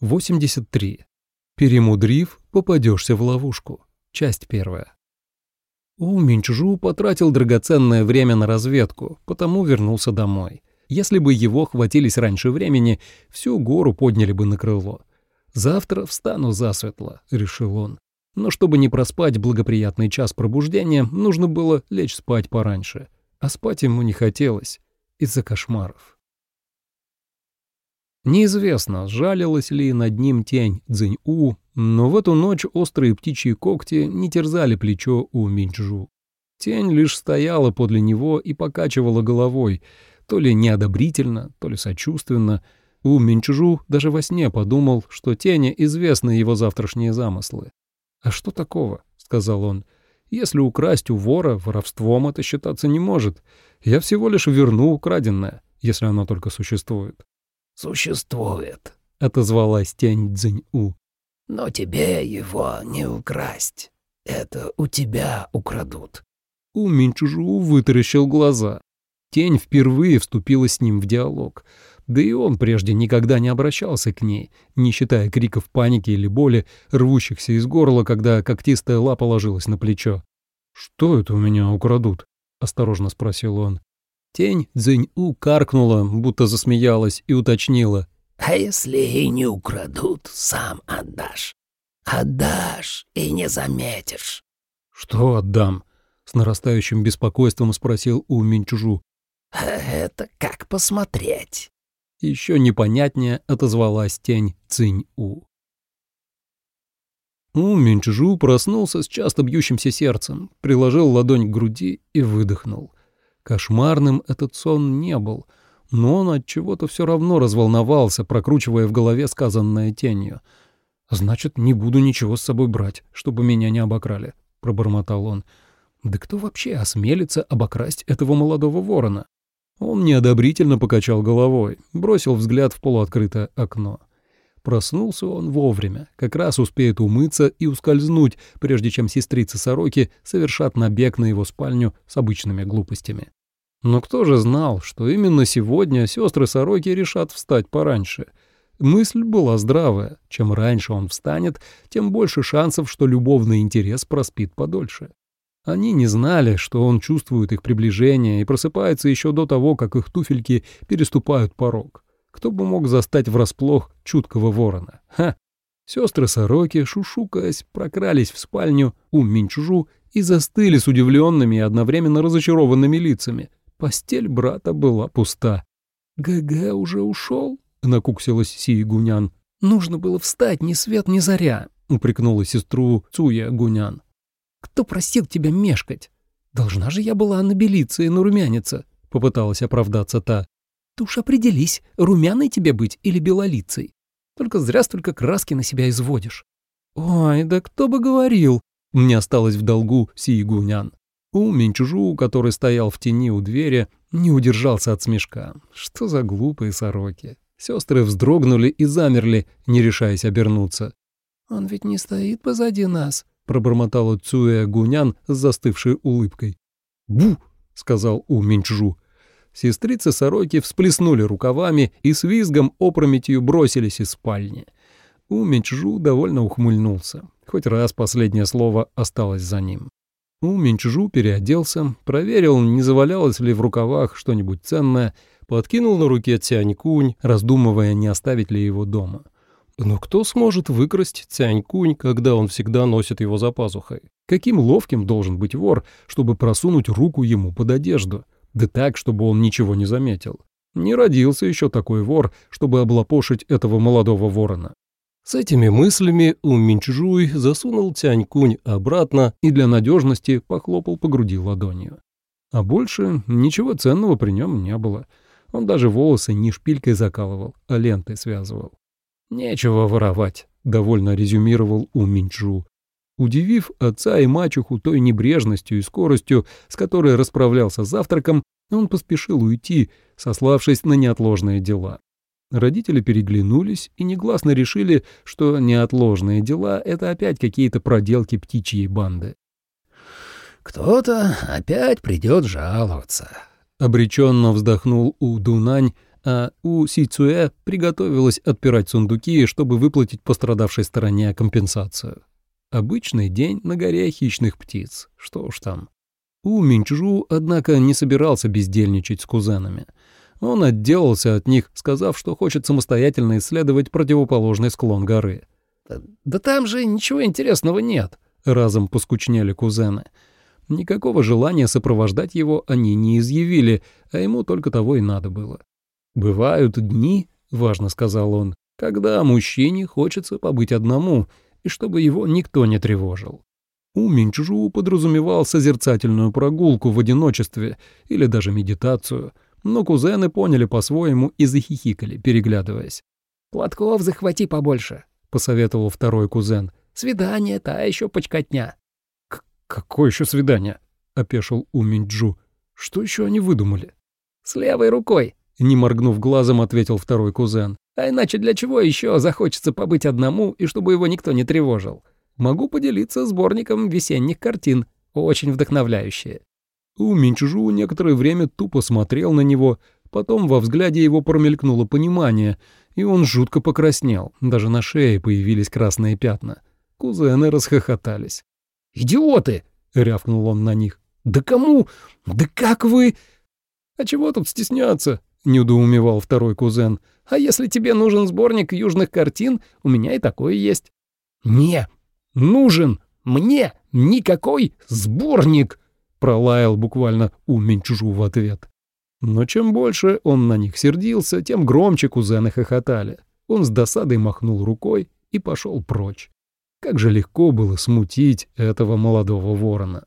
83. Перемудрив, попадешься в ловушку. Часть первая. У Минчжу потратил драгоценное время на разведку, потому вернулся домой. Если бы его хватились раньше времени, всю гору подняли бы на крыло. «Завтра встану засветло», — решил он. Но чтобы не проспать благоприятный час пробуждения, нужно было лечь спать пораньше. А спать ему не хотелось из-за кошмаров. Неизвестно, жалилась ли над ним тень Цзинь-У, но в эту ночь острые птичьи когти не терзали плечо у Минчжу. Тень лишь стояла подле него и покачивала головой, то ли неодобрительно, то ли сочувственно. У Минчжу даже во сне подумал, что тени известны его завтрашние замыслы. «А что такого?» — сказал он. «Если украсть у вора, воровством это считаться не может. Я всего лишь верну украденное, если оно только существует» существует», — отозвалась тень Цзинь-У. «Но тебе его не украсть. Это у тебя украдут». У Минчужу вытаращил глаза. Тень впервые вступила с ним в диалог. Да и он прежде никогда не обращался к ней, не считая криков паники или боли, рвущихся из горла, когда когтистая лапа ложилась на плечо. «Что это у меня украдут?» — осторожно спросил он. Тень Цзинь-У каркнула, будто засмеялась, и уточнила. «А если и не украдут, сам отдашь. Отдашь и не заметишь». «Что отдам?» — с нарастающим беспокойством спросил У Минчужу. «Это как посмотреть». Еще непонятнее отозвалась тень Цинь-У. У Минчжу проснулся с часто бьющимся сердцем, приложил ладонь к груди и выдохнул. Кошмарным этот сон не был, но он от чего-то все равно разволновался, прокручивая в голове сказанное тенью. «Значит, не буду ничего с собой брать, чтобы меня не обокрали», — пробормотал он. «Да кто вообще осмелится обокрасть этого молодого ворона?» Он неодобрительно покачал головой, бросил взгляд в полуоткрытое окно. Проснулся он вовремя, как раз успеет умыться и ускользнуть, прежде чем сестрицы-сороки совершат набег на его спальню с обычными глупостями. Но кто же знал, что именно сегодня сестры-сороки решат встать пораньше? Мысль была здравая. Чем раньше он встанет, тем больше шансов, что любовный интерес проспит подольше. Они не знали, что он чувствует их приближение и просыпается еще до того, как их туфельки переступают порог. Кто бы мог застать врасплох чуткого ворона? Ха! Сестры-сороки, шушукаясь, прокрались в спальню у Минчжу и застыли с удивленными и одновременно разочарованными лицами, Постель брата была пуста. «ГГ уже ушел?» — накуксилась Си Гунян. «Нужно было встать ни свет ни заря», — упрекнула сестру Цуя Гунян. «Кто просил тебя мешкать? Должна же я была набелиться и нарумяниться», — попыталась оправдаться та. «Ты уж определись, румяной тебе быть или белолицей. Только зря столько краски на себя изводишь». «Ой, да кто бы говорил!» — мне осталось в долгу Си Гунян. У Минчужу, который стоял в тени у двери, не удержался от смешка. Что за глупые сороки? Сестры вздрогнули и замерли, не решаясь обернуться. «Он ведь не стоит позади нас», — пробормотала Цуэ Гунян с застывшей улыбкой. «Бу!» — сказал У Минчжу. Сестрицы сороки всплеснули рукавами и с визгом опрометью бросились из спальни. У Минчжу довольно ухмыльнулся. Хоть раз последнее слово осталось за ним. У Минчжу переоделся, проверил, не завалялось ли в рукавах что-нибудь ценное, подкинул на руке Цянь-Кунь, раздумывая, не оставить ли его дома. Но кто сможет выкрасть Цянь-Кунь, когда он всегда носит его за пазухой? Каким ловким должен быть вор, чтобы просунуть руку ему под одежду? Да так, чтобы он ничего не заметил. Не родился еще такой вор, чтобы облапошить этого молодого ворона. С этими мыслями у Минчжуй засунул Тянь-Кунь обратно и для надежности похлопал по груди ладонью. А больше ничего ценного при нем не было. Он даже волосы не шпилькой закалывал, а лентой связывал. «Нечего воровать», — довольно резюмировал У Минчжу. Удивив отца и мачеху той небрежностью и скоростью, с которой расправлялся с завтраком, он поспешил уйти, сославшись на неотложные дела. Родители переглянулись и негласно решили, что неотложные дела — это опять какие-то проделки птичьей банды. «Кто-то опять придет жаловаться», — обреченно вздохнул У Дунань, а У Сицуэ приготовилась отпирать сундуки, чтобы выплатить пострадавшей стороне компенсацию. Обычный день на горе хищных птиц. Что уж там. У Минчжу, однако, не собирался бездельничать с кузенами. Он отделался от них, сказав, что хочет самостоятельно исследовать противоположный склон горы. «Да там же ничего интересного нет», — разом поскучнели кузены. Никакого желания сопровождать его они не изъявили, а ему только того и надо было. «Бывают дни», — важно сказал он, — «когда мужчине хочется побыть одному, и чтобы его никто не тревожил». У Минчжу подразумевал созерцательную прогулку в одиночестве или даже медитацию, но кузены поняли по-своему и захихикали, переглядываясь. «Платков захвати побольше», — посоветовал второй кузен. «Свидание, та еще почкотня». «Какое еще свидание?» — опешил У Минджу. «Что еще они выдумали?» «С левой рукой», — не моргнув глазом, ответил второй кузен. «А иначе для чего еще захочется побыть одному и чтобы его никто не тревожил? Могу поделиться сборником весенних картин, очень вдохновляющие». У Минчжу некоторое время тупо смотрел на него, потом во взгляде его промелькнуло понимание, и он жутко покраснел, даже на шее появились красные пятна. Кузены расхохотались. «Идиоты!» — рявкнул он на них. «Да кому? Да как вы...» «А чего тут стесняться?» — недоумевал второй кузен. «А если тебе нужен сборник южных картин, у меня и такой есть». «Не, нужен мне никакой сборник!» — пролаял буквально у Минчжу в ответ. Но чем больше он на них сердился, тем громче кузены хохотали. Он с досадой махнул рукой и пошел прочь. Как же легко было смутить этого молодого ворона.